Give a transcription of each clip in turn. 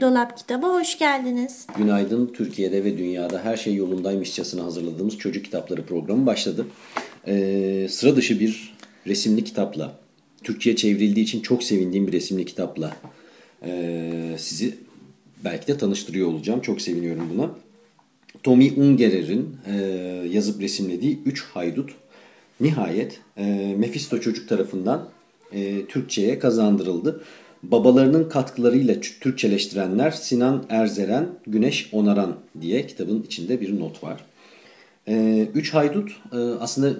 Dolap Kitaba hoş geldiniz. Günaydın Türkiye'de ve dünyada her şey yolundaymışçasına hazırladığımız çocuk kitapları programı başladı. Ee, sıra dışı bir resimli kitapla, Türkçe'ye çevrildiği için çok sevindiğim bir resimli kitapla ee, sizi belki de tanıştırıyor olacağım. Çok seviniyorum buna. Tommy Ungerer'in e, yazıp resimlediği Üç Haydut nihayet e, Mephisto çocuk tarafından e, Türkçe'ye kazandırıldı. Babalarının katkılarıyla Türkçeleştirenler Sinan Erzeren, Güneş Onaran diye kitabın içinde bir not var. E, Üç Haydut e, aslında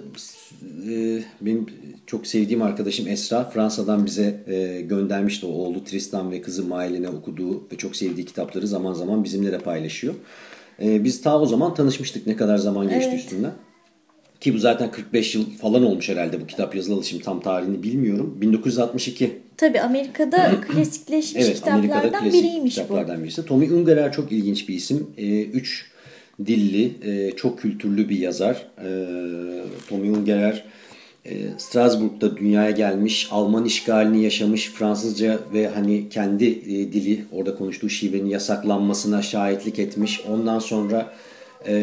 e, benim çok sevdiğim arkadaşım Esra Fransa'dan bize e, göndermişti o oğlu Tristan ve kızı Mailene okuduğu ve çok sevdiği kitapları zaman zaman bizimle de paylaşıyor. E, biz ta o zaman tanışmıştık ne kadar zaman geçti Evet. üstünden. Ki bu zaten 45 yıl falan olmuş herhalde bu kitap yazılalı şimdi tam tarihini bilmiyorum. 1962 Tabi Amerika'da klasikleşmiş Evet, Amerika'da kitaplardan klasik biriymiş bu. kitaplardan birisi. Tommy Ungerer çok ilginç bir isim. Ee, üç dilli, e, çok kültürlü bir yazar. Ee, Tommy Ungerer e, Strasbourg'da dünyaya gelmiş, Alman işgalini yaşamış, Fransızca ve hani kendi e, dili, orada konuştuğu şivenin yasaklanmasına şahitlik etmiş. Ondan sonra e,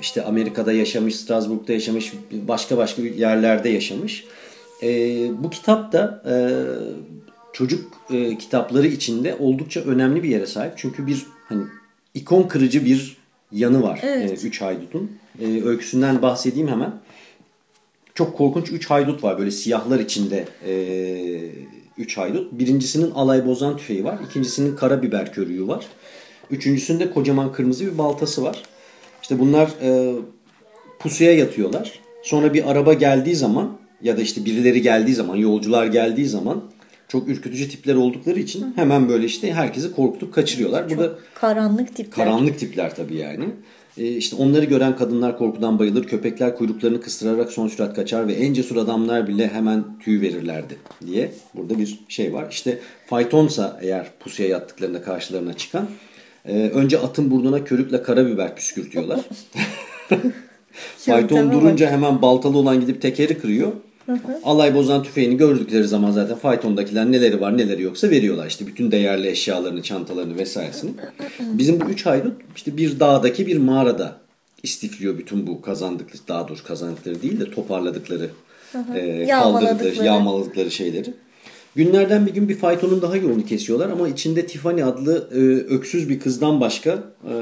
işte Amerika'da yaşamış, Strasbourg'da yaşamış, başka başka yerlerde yaşamış. E, bu kitap da e, çocuk e, kitapları içinde oldukça önemli bir yere sahip. Çünkü bir hani ikon kırıcı bir yanı var Evet. e, Üç Haydut'un. E, öyküsünden bahsedeyim hemen. Çok korkunç üç haydut var böyle siyahlar içinde e, üç haydut. Birincisinin alay bozan tüfeği var. İkincisinin karabiber körüğü var. Üçüncüsünde kocaman kırmızı bir baltası var. İşte bunlar e, pusuya yatıyorlar. Sonra bir araba geldiği zaman ya da işte birileri geldiği zaman, yolcular geldiği zaman çok ürkütücü tipler oldukları için hemen böyle işte herkesi korkutup kaçırıyorlar. Burada Karanlık tipler. Karanlık tipler tabii yani. Ee, işte onları gören kadınlar korkudan bayılır. Köpekler kuyruklarını kıstırarak son sürat kaçar ve en cesur adamlar bile hemen tüy verirlerdi diye burada bir şey var. İşte faytonsa eğer pusuya yattıklarında karşılarına çıkan e, önce atın burnuna körükle karabiber püskürtüyorlar. Fayton durunca hemen baltalı olan gidip tekeri kırıyor. Alay bozan tüfeğini gördükleri zaman zaten faytondakiler neleri var neleri yoksa veriyorlar. İşte bütün değerli eşyalarını, çantalarını vesairesini. Bizim bu üç haydut işte bir dağdaki bir mağarada istifliyor bütün bu kazandıkları, daha doğrusu kazandıkları değil de toparladıkları, e, Yağmaladıkları. kaldırdıkları, yağmaladıkları şeyleri. Günlerden bir gün bir faytonun daha yolunu kesiyorlar ama içinde Tiffany adlı e, öksüz bir kızdan başka e,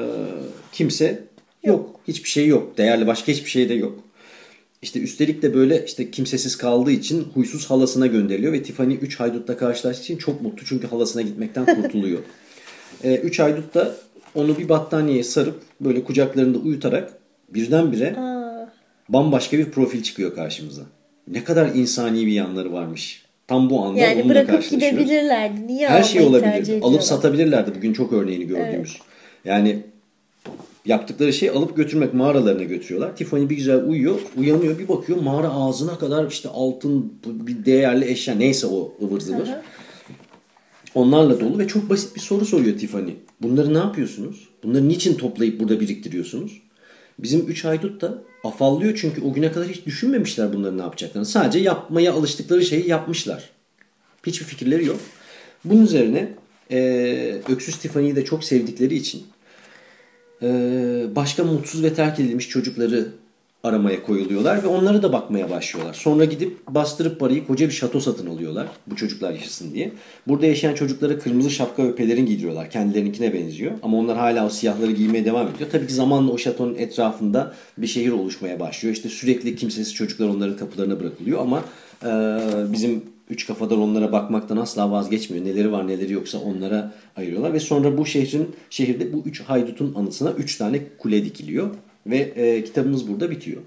kimse yok. Hiçbir şey yok. Değerli başka hiçbir şey de yok. İşte üstelik de böyle işte kimsesiz kaldığı için huysuz halasına gönderiliyor ve Tiffany 3 haydutla karşılaştığı için çok mutlu çünkü halasına gitmekten kurtuluyor. 3 haydut da onu bir battaniyeye sarıp böyle kucaklarında uyutarak birdenbire bambaşka bir profil çıkıyor karşımıza. Ne kadar insani bir yanları varmış. Tam bu anda Yani onunla bırakıp gidebilirlerdi. Niye Her şey olabilirdi. Alıp satabilirlerdi. Bugün çok örneğini gördüğümüz. Yani yaptıkları şey alıp götürmek mağaralarına götürüyorlar. Tiffany bir güzel uyuyor. Uyanıyor bir bakıyor mağara ağzına kadar işte altın bir değerli eşya neyse o ıvır zıvır. Onlarla dolu ve çok basit bir soru soruyor Tiffany. Bunları ne yapıyorsunuz? Bunları niçin toplayıp burada biriktiriyorsunuz? Bizim üç haydut da afallıyor çünkü o güne kadar hiç düşünmemişler bunları ne yapacaklarını. Sadece yapmaya alıştıkları şeyi yapmışlar. Hiçbir fikirleri yok. Bunun üzerine e, Öksüz Tiffany'yi de çok sevdikleri için e, başka mutsuz ve terk edilmiş çocukları aramaya koyuluyorlar ve onlara da bakmaya başlıyorlar. Sonra gidip bastırıp parayı koca bir şato satın alıyorlar bu çocuklar yaşasın diye. Burada yaşayan çocuklara kırmızı şapka ve pelerin giydiriyorlar. Kendilerinkine benziyor ama onlar hala o siyahları giymeye devam ediyor. Tabii ki zamanla o şatonun etrafında bir şehir oluşmaya başlıyor. İşte sürekli kimsesiz çocuklar onların kapılarına bırakılıyor ama e, bizim üç kafadar onlara bakmaktan asla vazgeçmiyor. Neleri var neleri yoksa onlara ayırıyorlar ve sonra bu şehrin şehirde bu üç haydutun anısına üç tane kule dikiliyor ve e, kitabımız burada bitiyor.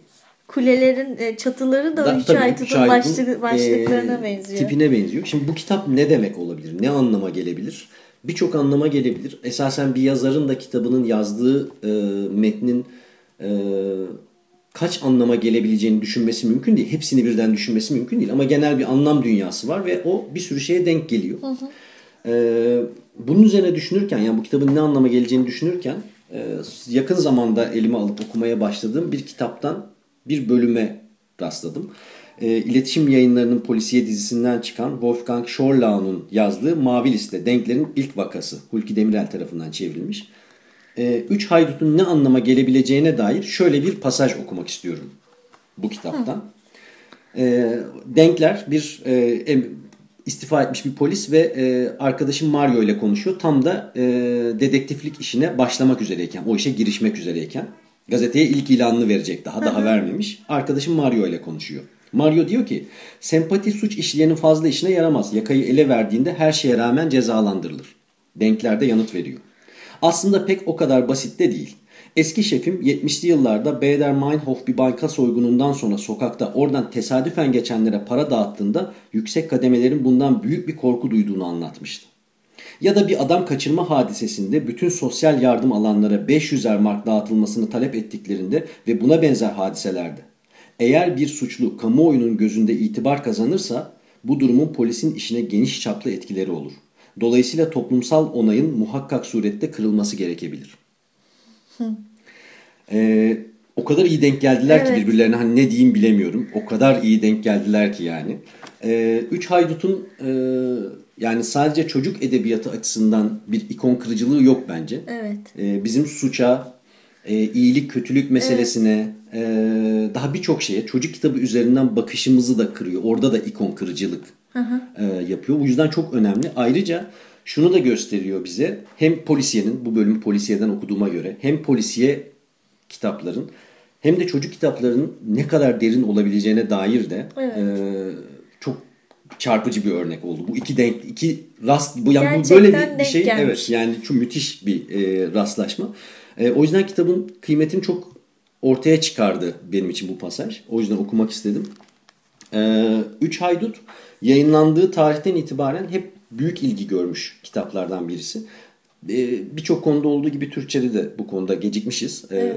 kulelerin e, çatıları da, Da- üç üç haydutun, başlık, başlıklarına e, benziyor. Tipine benziyor. Şimdi bu kitap ne demek olabilir? Ne anlama gelebilir? Birçok anlama gelebilir. Esasen bir yazarın da kitabının yazdığı e, metnin e, kaç anlama gelebileceğini düşünmesi mümkün değil. Hepsini birden düşünmesi mümkün değil. Ama genel bir anlam dünyası var ve o bir sürü şeye denk geliyor. E, bunun üzerine düşünürken yani bu kitabın ne anlama geleceğini düşünürken e, yakın zamanda elime alıp okumaya başladığım bir kitaptan bir bölüme rastladım. E, İletişim Yayınları'nın polisiye dizisinden çıkan Wolfgang Schorlau'nun yazdığı Mavi Liste, Denklerin ilk vakası. Hulki Demirel tarafından çevrilmiş. E, üç haydutun ne anlama gelebileceğine dair şöyle bir pasaj okumak istiyorum bu kitaptan. E, Denkler bir e, istifa etmiş bir polis ve e, arkadaşım Mario ile konuşuyor. Tam da e, dedektiflik işine başlamak üzereyken, o işe girişmek üzereyken gazeteye ilk ilanını verecek daha daha vermemiş. Arkadaşım Mario ile konuşuyor. Mario diyor ki sempati suç işleyenin fazla işine yaramaz. Yakayı ele verdiğinde her şeye rağmen cezalandırılır. Denkler de yanıt veriyor. Aslında pek o kadar basit de değil. Eski şefim 70'li yıllarda Bader Meinhof bir banka soygunundan sonra sokakta oradan tesadüfen geçenlere para dağıttığında yüksek kademelerin bundan büyük bir korku duyduğunu anlatmıştı. Ya da bir adam kaçırma hadisesinde bütün sosyal yardım alanlara 500'er mark dağıtılmasını talep ettiklerinde ve buna benzer hadiselerde. Eğer bir suçlu kamuoyunun gözünde itibar kazanırsa bu durumun polisin işine geniş çaplı etkileri olur. Dolayısıyla toplumsal onayın muhakkak surette kırılması gerekebilir. Ee, o kadar iyi denk geldiler ki Evet. birbirlerine hani ne diyeyim bilemiyorum. O kadar iyi denk geldiler ki yani. Ee, Üç Haydut'un e, yani sadece çocuk edebiyatı açısından bir ikon kırıcılığı yok bence. Evet. Ee, bizim suça, e, iyilik kötülük meselesine, e, daha birçok şeye çocuk kitabı üzerinden bakışımızı da kırıyor. Orada da ikon kırıcılık e, yapıyor. Bu yüzden çok önemli. Ayrıca şunu da gösteriyor bize hem polisiyenin bu bölümü polisiyeden okuduğuma göre hem polisiye kitapların hem de çocuk kitaplarının ne kadar derin olabileceğine dair de Evet. e, çok çarpıcı bir örnek oldu. Bu iki denk iki rast bu yani bu Gerçekten böyle bir, bir şey gelmiş. evet yani çok müthiş bir e, rastlaşma. E, o yüzden kitabın kıymetini çok ortaya çıkardı benim için bu pasaj. O yüzden okumak istedim. E, Üç Haydut yayınlandığı tarihten itibaren hep büyük ilgi görmüş kitaplardan birisi. E, Birçok konuda olduğu gibi Türkçe'de de bu konuda gecikmişiz. E,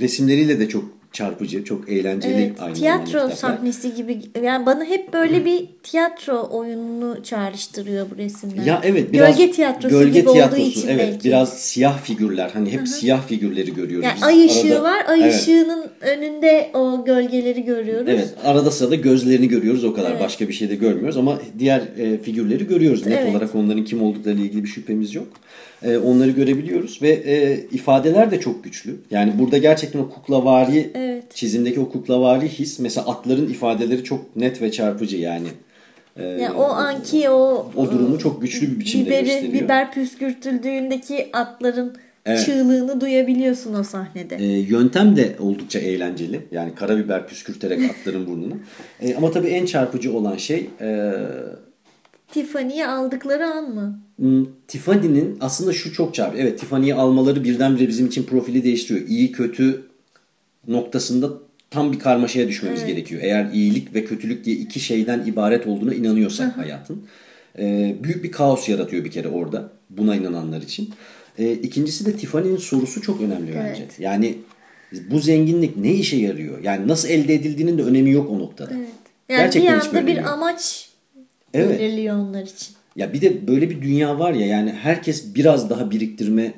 Resimleriyle de çok çarpıcı, çok eğlenceli Evet, aynı tiyatro zamanda sahnesi gibi yani bana hep böyle bir tiyatro oyununu çağrıştırıyor bu resimler. Ya evet biraz gölge tiyatrosu gölge gibi tiyatrosu, olduğu için evet, belki. biraz siyah figürler hani hep siyah figürleri görüyoruz. yani biz. ay ışığı Arada- var. Ay evet. ışığının önünde o gölgeleri görüyoruz. Evet arada sırada gözlerini görüyoruz o kadar Evet. başka bir şey de görmüyoruz ama diğer e, figürleri görüyoruz. Net Evet. olarak onların kim olduklarıyla ilgili bir şüphemiz yok. E, onları görebiliyoruz ve e, ifadeler de çok güçlü. Yani burada gerçekten o kuklavari Evet. Çizimdeki o kuklavari his mesela atların ifadeleri çok net ve çarpıcı yani. E, Yani o anki o o durumu çok güçlü bir biçimde biberi, gösteriyor. biber püskürtüldüğündeki atların Evet. çığlığını duyabiliyorsun o sahnede. E, yöntem de oldukça eğlenceli. Yani karabiber püskürterek atların burnuna. E, ama tabii en çarpıcı olan şey e, Tiffany'yi aldıkları an mı? Hmm, Tiffany'nin aslında şu çok çarpıcı. Evet Tiffany'yi almaları birdenbire bizim için profili değiştiriyor. İyi kötü noktasında tam bir karmaşaya düşmemiz gerekiyor. Eğer iyilik ve kötülük diye iki şeyden ibaret olduğuna inanıyorsak hayatın. Ee, büyük bir kaos yaratıyor bir kere orada. Buna inananlar için. Ee, ikincisi de Tiffany'nin sorusu çok önemli bence. Evet. Yani bu zenginlik ne işe yarıyor? Yani nasıl elde edildiğinin de önemi yok o noktada. Evet. Yani Gerçekten bir anda bir yok. amaç Evet. belirliyor onlar için. Ya bir de böyle bir dünya var ya yani herkes biraz daha biriktirme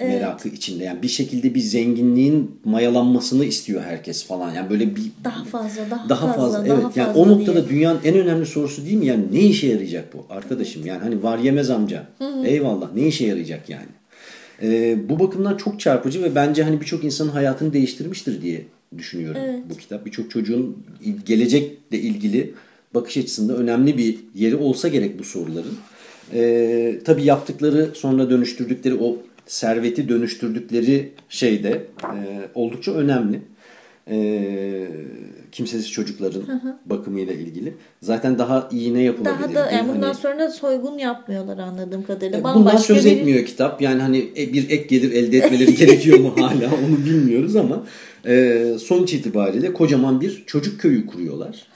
merakı içinde. Yani bir şekilde bir zenginliğin mayalanmasını istiyor herkes falan. Yani böyle bir Daha fazla, daha, daha fazla, fazla, daha evet. fazla Yani o noktada diye. dünyanın en önemli sorusu değil mi? Yani ne işe yarayacak bu arkadaşım? Yani hani var yemez amca. Eyvallah. Ne işe yarayacak yani? Ee, bu bakımdan çok çarpıcı ve bence hani birçok insanın hayatını değiştirmiştir diye düşünüyorum bu kitap. Birçok çocuğun gelecekle ilgili bakış açısında önemli bir yeri olsa gerek bu soruların. Ee, tabii yaptıkları sonra dönüştürdükleri o serveti dönüştürdükleri şey de e, oldukça önemli. Ee, kimsesiz çocukların bakımıyla ilgili. Zaten daha iyi ne yapılabilir? Daha da yani Hani- bundan sonra soygun yapmıyorlar anladığım kadarıyla. Bundan Bambaşka söz bir- etmiyor kitap. Yani hani e, bir ek gelir elde etmeleri gerekiyor mu hala onu bilmiyoruz ama e, sonuç itibariyle kocaman bir çocuk köyü kuruyorlar.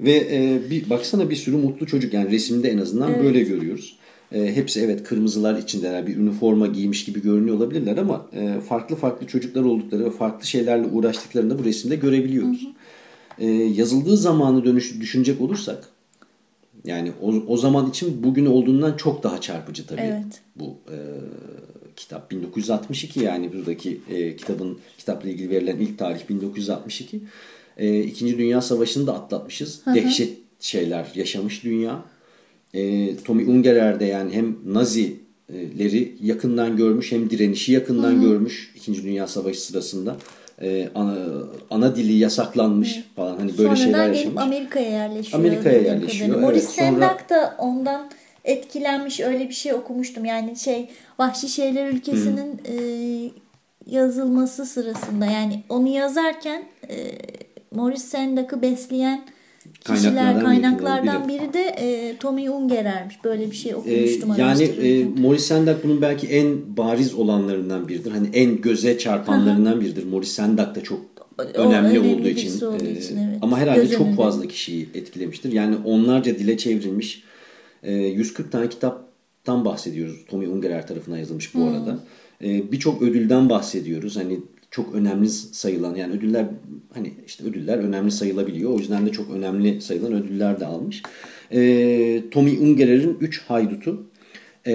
Ve e, bir baksana bir sürü mutlu çocuk yani resimde en azından böyle görüyoruz. E, hepsi evet kırmızılar içindeler bir üniforma giymiş gibi görünüyor olabilirler ama e, farklı farklı çocuklar oldukları ve farklı şeylerle uğraştıklarını da bu resimde görebiliyoruz. E, yazıldığı zamanı dönüş, düşünecek olursak yani o, o zaman için bugün olduğundan çok daha çarpıcı tabii Evet. bu e, kitap. 1962 yani buradaki e, kitabın kitapla ilgili verilen ilk tarih 1962. E, İkinci Dünya Savaşı'nı da atlatmışız. Dehşet şeyler yaşamış dünya. E, Tommy Ungerer de yani hem Nazileri yakından görmüş hem direnişi yakından görmüş İkinci Dünya Savaşı sırasında. E, ana, ana dili yasaklanmış falan hani böyle şeyler Sonradan yaşamış. gelip Amerika'ya yerleşiyor. Amerika'ya yerleşiyor, kadarıyla. evet. Maurice Sonra- Sendak da ondan etkilenmiş öyle bir şey okumuştum. Yani şey Vahşi Şeyler Ülkesi'nin e, yazılması sırasında yani onu yazarken e, Maurice Sendak'ı besleyen kişiler Kaynaklardan kaynaklardan biri. biri de e, Tommy Ungerer'miş. Böyle bir şey Ee, okumuştum. yani e. Maurice Sendak bunun belki en bariz olanlarından biridir. Hani en göze çarpanlarından biridir. Maurice Sendak da çok önemli önemli olduğu için. olduğu Ee, için, evet. Ama herhalde Göz çok önünde. fazla kişiyi etkilemiştir. Yani onlarca dile çevrilmiş e, 140 tane kitaptan bahsediyoruz. Tommy Ungerer tarafından yazılmış bu arada. E, Birçok ödülden bahsediyoruz. Hani çok önemli sayılan yani ödüller hani işte ödüller önemli sayılabiliyor. O yüzden de çok önemli sayılan ödüller de almış. E, Tommy Ungerer'in 3 Haydutu. E,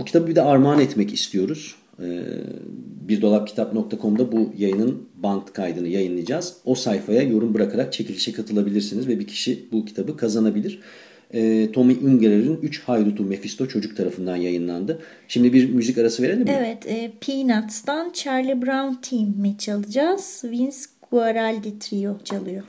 bu kitabı bir de armağan etmek istiyoruz. E, birdolapkitap.com'da bu yayının band kaydını yayınlayacağız. O sayfaya yorum bırakarak çekilişe katılabilirsiniz ve bir kişi bu kitabı kazanabilir. E, Tommy Ungerer'in 3 Haydutu Mephisto çocuk tarafından yayınlandı. Şimdi bir müzik arası verelim mi? Evet, e, Peanuts'tan Charlie Brown Team'i çalacağız. Vince Guaraldi Trio çalıyor.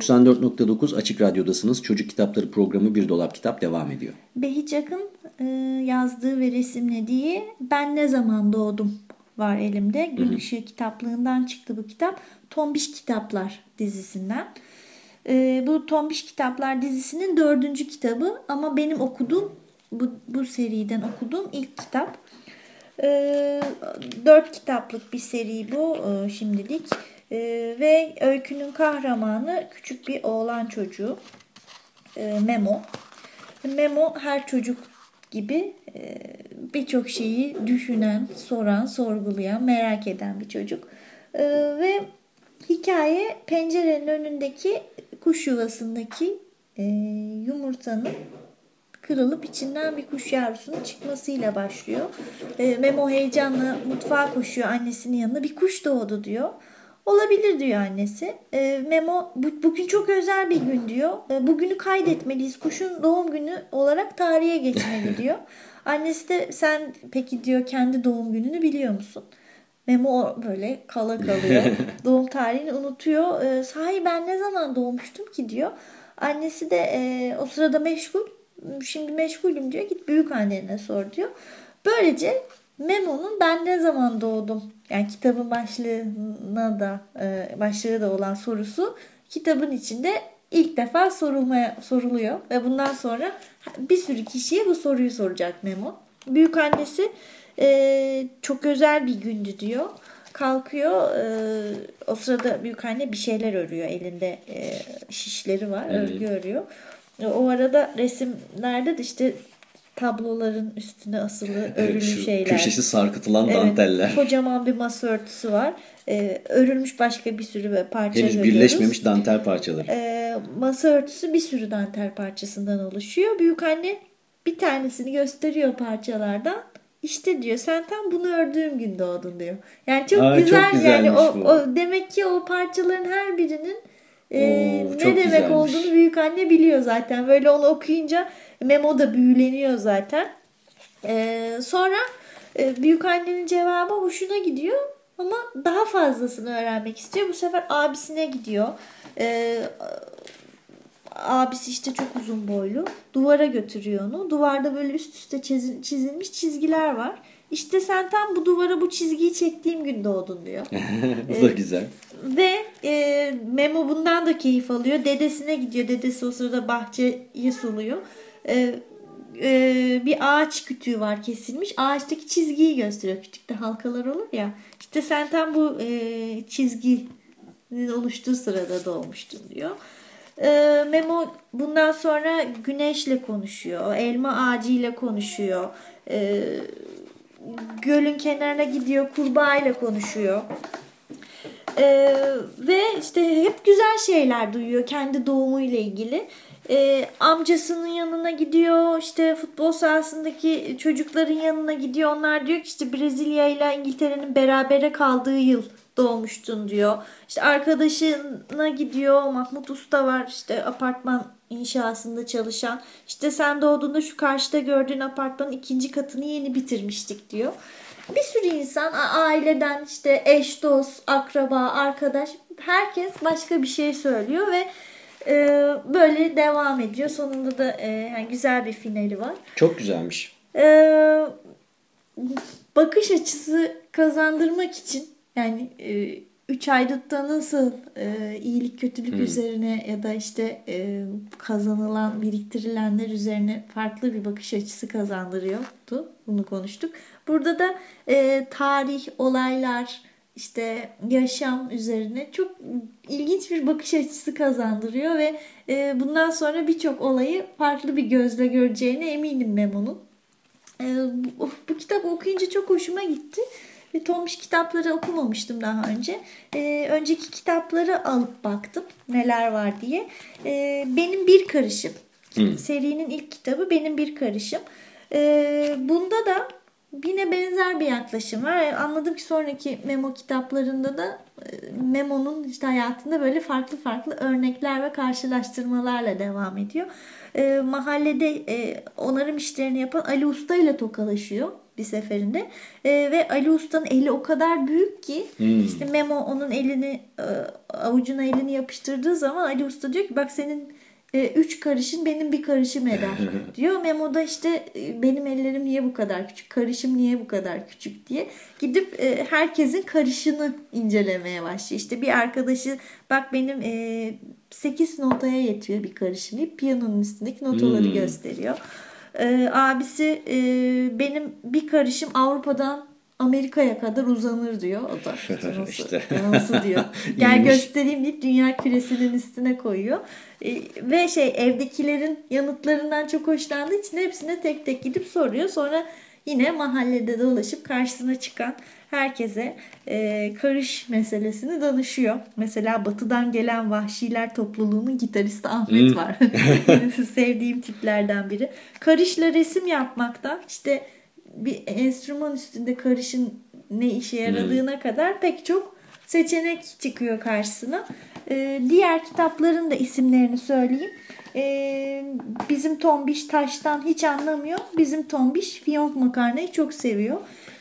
94.9 Açık Radyo'dasınız. Çocuk Kitapları programı Bir Dolap Kitap devam ediyor. Behiç Akın e, yazdığı ve resimlediği Ben Ne Zaman Doğdum var elimde. Gün Işığı kitaplığından çıktı bu kitap. Tombiş Kitaplar dizisinden. E, bu Tombiş Kitaplar dizisinin dördüncü kitabı ama benim okuduğum bu, bu seriden okuduğum ilk kitap. E, dört kitaplık bir seri bu e, şimdilik. E, ve öykünün kahramanı küçük bir oğlan çocuğu. E, Memo. Memo her çocuk gibi e, birçok şeyi düşünen, soran, sorgulayan, merak eden bir çocuk. E, ve hikaye pencerenin önündeki kuş yuvasındaki e, yumurtanın kırılıp içinden bir kuş yavrusunun çıkmasıyla başlıyor. Memo heyecanla mutfağa koşuyor annesinin yanına. Bir kuş doğdu diyor. Olabilir diyor annesi. E, Memo bu, bugün çok özel bir gün diyor. E, bugünü kaydetmeliyiz. Kuşun doğum günü olarak tarihe geçmeli diyor. annesi de sen peki diyor kendi doğum gününü biliyor musun? Memo böyle kala kalıyor. doğum tarihini unutuyor. E, sahi ben ne zaman doğmuştum ki diyor. Annesi de e, o sırada meşgul. Şimdi meşgulüm diyor. Git büyük annene sor diyor. Böylece Memo'nun ben ne zaman doğdum? Yani kitabın başlığına da e, başlığı da olan sorusu kitabın içinde ilk defa sorulmaya soruluyor ve bundan sonra bir sürü kişiye bu soruyu soracak Memo. Büyük annesi e, çok özel bir gündü diyor. Kalkıyor e, o sırada büyük anne bir şeyler örüyor elinde e, şişleri var evet. örgü örüyor. O arada resimlerde de işte tabloların üstüne asılı örülü Şu şeyler. Köşesi sarkıtılan evet, danteller. Kocaman bir masa örtüsü var. Ee, örülmüş başka bir sürü parça Henüz görüyoruz. birleşmemiş dantel parçaları. Ee, masa örtüsü bir sürü dantel parçasından oluşuyor. Büyük anne bir tanesini gösteriyor parçalardan. İşte diyor sen tam bunu ördüğüm gün doğdun diyor. Yani çok Aa, güzel çok yani o, o demek ki o parçaların her birinin e, Oo, ne demek güzelmiş. olduğunu büyük anne biliyor zaten. Böyle onu okuyunca Memo da büyüleniyor zaten. Ee, sonra e, büyük annenin cevabı hoşuna gidiyor ama daha fazlasını öğrenmek istiyor. Bu sefer abisine gidiyor. Ee, abisi işte çok uzun boylu. Duvara götürüyor onu. Duvarda böyle üst üste çizilmiş çizgiler var. İşte sen tam bu duvara bu çizgiyi çektiğim gün doğdun diyor. Bu da güzel. Ve e, Memo bundan da keyif alıyor. Dedesine gidiyor. Dedesi o sırada bahçeyi suluyor. E, e, bir ağaç kütüğü var kesilmiş. Ağaçtaki çizgiyi gösteriyor. Kütükte halkalar olur ya. İşte sen tam bu e, çizginin oluştuğu sırada doğmuştun diyor. E, Memo bundan sonra güneşle konuşuyor. Elma ağacıyla konuşuyor. E, gölün kenarına gidiyor. Kurbağayla konuşuyor. Ee, ve işte hep güzel şeyler duyuyor kendi doğumuyla ilgili. Ee, amcasının yanına gidiyor işte futbol sahasındaki çocukların yanına gidiyor. Onlar diyor ki işte Brezilya ile İngiltere'nin berabere kaldığı yıl doğmuştun diyor. İşte arkadaşına gidiyor Mahmut Usta var işte apartman inşasında çalışan. İşte sen doğduğunda şu karşıda gördüğün apartmanın ikinci katını yeni bitirmiştik diyor bir sürü insan aileden işte eş, dost, akraba, arkadaş herkes başka bir şey söylüyor ve e, böyle devam ediyor. Sonunda da e, yani güzel bir finali var. Çok güzelmiş. E, bakış açısı kazandırmak için yani e, üç aydıkta nasıl e, iyilik kötülük hmm. üzerine ya da işte e, kazanılan biriktirilenler üzerine farklı bir bakış açısı kazandırıyordu. Bunu konuştuk. Burada da e, tarih, olaylar, işte yaşam üzerine çok ilginç bir bakış açısı kazandırıyor ve e, bundan sonra birçok olayı farklı bir gözle göreceğine eminim Memo'nun. E, bu, bu kitabı okuyunca çok hoşuma gitti. Ve Tombiş kitapları okumamıştım daha önce. E, önceki kitapları alıp baktım neler var diye. E, benim bir karışım. Hmm. Serinin ilk kitabı benim bir karışım. E, bunda da yine benzer bir yaklaşım var. Anladım ki sonraki Memo kitaplarında da Memo'nun işte hayatında böyle farklı farklı örnekler ve karşılaştırmalarla devam ediyor. E, mahallede e, onarım işlerini yapan Ali Usta ile tokalaşıyor bir seferinde. E, ve Ali Usta'nın eli o kadar büyük ki işte Memo onun elini e, avucuna elini yapıştırdığı zaman Ali Usta diyor ki bak senin e, üç karışın benim bir karışım eder diyor. Memo da işte e, benim ellerim niye bu kadar küçük, karışım niye bu kadar küçük diye gidip e, herkesin karışını incelemeye başlıyor. İşte bir arkadaşı bak benim e, 8 notaya yetiyor bir karışım deyip piyanonun üstündeki notaları gösteriyor. E, abisi e, benim bir karışım Avrupa'dan Amerika'ya kadar uzanır diyor. O da nasıl, İşte. nasıl diyor. Gel İyiymiş. göstereyim deyip dünya küresinin üstüne koyuyor. E, ve şey evdekilerin yanıtlarından çok hoşlandığı için hepsine tek tek gidip soruyor. Sonra yine mahallede dolaşıp karşısına çıkan herkese e, karış meselesini danışıyor. Mesela batıdan gelen vahşiler topluluğunun gitaristi Ahmet var. Sevdiğim tiplerden biri. Karışla resim yapmaktan işte bir enstrüman üstünde karışın ne işe yaradığına kadar pek çok seçenek çıkıyor karşısına. Ee, diğer kitapların da isimlerini söyleyeyim. Ee, bizim Tombiş taştan hiç anlamıyor. Bizim Tombiş fiyonk makarnayı çok seviyor.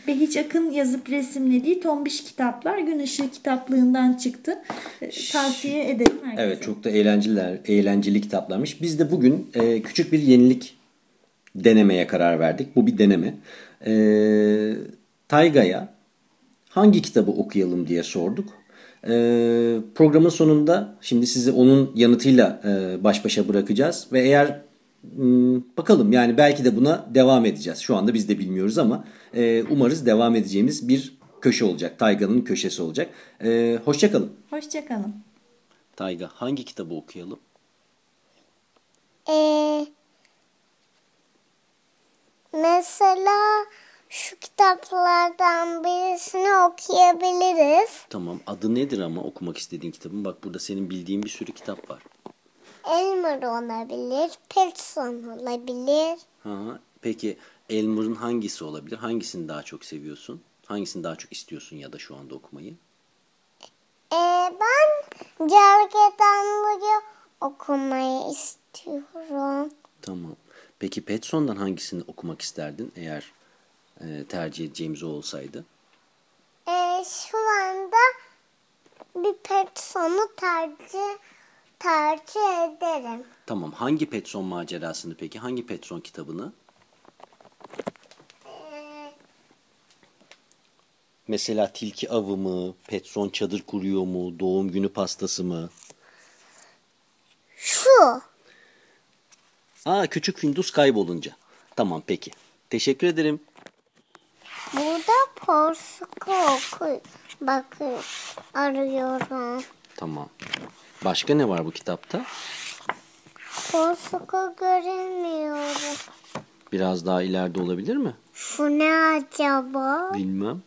Ve hiç akın yazıp resimlediği Tombiş kitaplar Gün Işığı kitaplığından çıktı. Ee, tavsiye ederim herkese. Evet çok da eğlenceliler, eğlenceli kitaplarmış. Biz de bugün e, küçük bir yenilik denemeye karar verdik. Bu bir deneme. E, Tayga'ya hangi kitabı okuyalım diye sorduk. E, programın sonunda şimdi sizi onun yanıtıyla e, baş başa bırakacağız. Ve eğer hmm, bakalım yani belki de buna devam edeceğiz. Şu anda biz de bilmiyoruz ama e, umarız devam edeceğimiz bir köşe olacak. Tayga'nın köşesi olacak. E, Hoşçakalın. Hoşçakalın. Tayga hangi kitabı okuyalım? Ee, mesela kitaplardan birisini okuyabiliriz. Tamam adı nedir ama okumak istediğin kitabın? Bak burada senin bildiğin bir sürü kitap var. Elmer olabilir, Peterson olabilir. Ha, peki Elmer'ın hangisi olabilir? Hangisini daha çok seviyorsun? Hangisini daha çok istiyorsun ya da şu anda okumayı? Ee, ben Gergedanlı'yı okumayı istiyorum. Tamam. Peki Petson'dan hangisini okumak isterdin eğer e, tercih edeceğimiz olsaydı? Ee, şu anda bir Peterson'u tercih tercih ederim. Tamam. Hangi Petson macerasını peki? Hangi Petson kitabını? Ee, Mesela tilki avı mı? Petson çadır kuruyor mu? Doğum günü pastası mı? şu. Aa küçük Findus kaybolunca. Tamam peki. Teşekkür ederim. Burada porsuku oku. Bakın arıyorum. Tamam. Başka ne var bu kitapta? Porsuku göremiyorum. Biraz daha ileride olabilir mi? Şu ne acaba? Bilmem.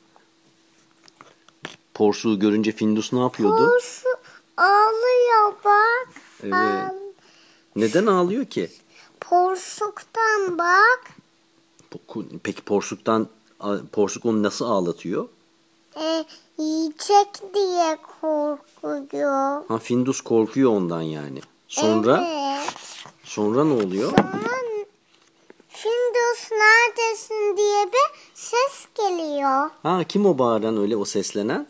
Porsuğu görünce Findus ne yapıyordu? Porsu ağlıyor bak. Evet. Neden ağlıyor ki? Porsuktan bak. Peki porsuktan porsuk onu nasıl ağlatıyor? E, yiyecek diye korkuyor. Ha Findus korkuyor ondan yani. Sonra Evet. sonra ne oluyor? Sonra Findus neredesin diye bir ses geliyor. Ha kim o bağıran öyle o seslenen?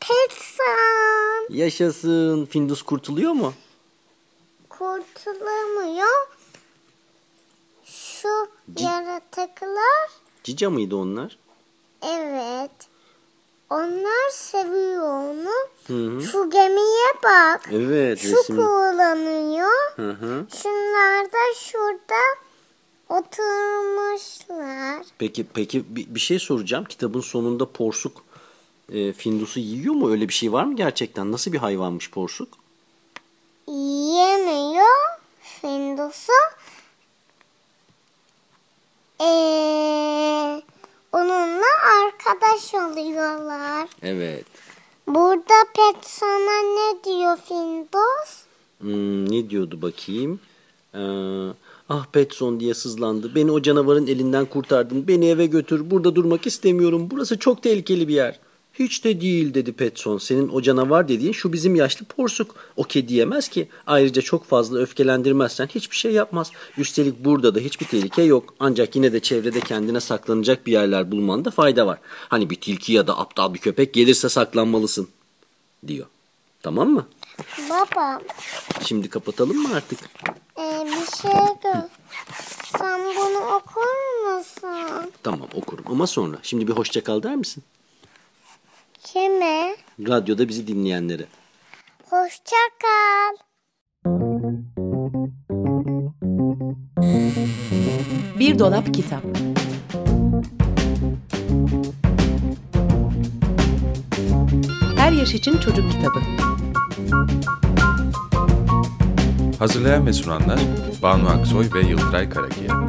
Petsan Yaşasın. Findus kurtuluyor mu? kurtulamıyor. Şu yaratıklar Cica mıydı onlar? evet. Onlar seviyor onu. Hı hı. Şu gemiye bak. Evet Şu resim. kullanıyor. Hı hı. Şunlar da şurada oturmuşlar. Peki peki bir, bir şey soracağım. Kitabın sonunda porsuk e, Findus'u yiyor mu? Öyle bir şey var mı gerçekten? Nasıl bir hayvanmış porsuk? Yiyemiyor Findus'u. Ee, onunla arkadaş oluyorlar. Evet. Burada pet sana ne diyor Findus? Hmm, ne diyordu bakayım? Ee, ah Petson diye sızlandı. Beni o canavarın elinden kurtardın. Beni eve götür. Burada durmak istemiyorum. Burası çok tehlikeli bir yer. Hiç de değil dedi Petson. Senin o canavar dediğin şu bizim yaşlı porsuk. O kedi yemez ki. Ayrıca çok fazla öfkelendirmezsen hiçbir şey yapmaz. Üstelik burada da hiçbir tehlike yok. Ancak yine de çevrede kendine saklanacak bir yerler bulmanda fayda var. Hani bir tilki ya da aptal bir köpek gelirse saklanmalısın diyor. Tamam mı? Baba Şimdi kapatalım mı artık? e, bir şey gör. Sen bunu okur musun? Tamam okurum ama sonra. Şimdi bir hoşça kal der misin? Kime? Radyoda bizi dinleyenlere. Hoşça kal. Bir dolap kitap. Her yaş için çocuk kitabı. Hazırlayan ve sunanlar Banu Aksoy ve Yıldıray Karakiya.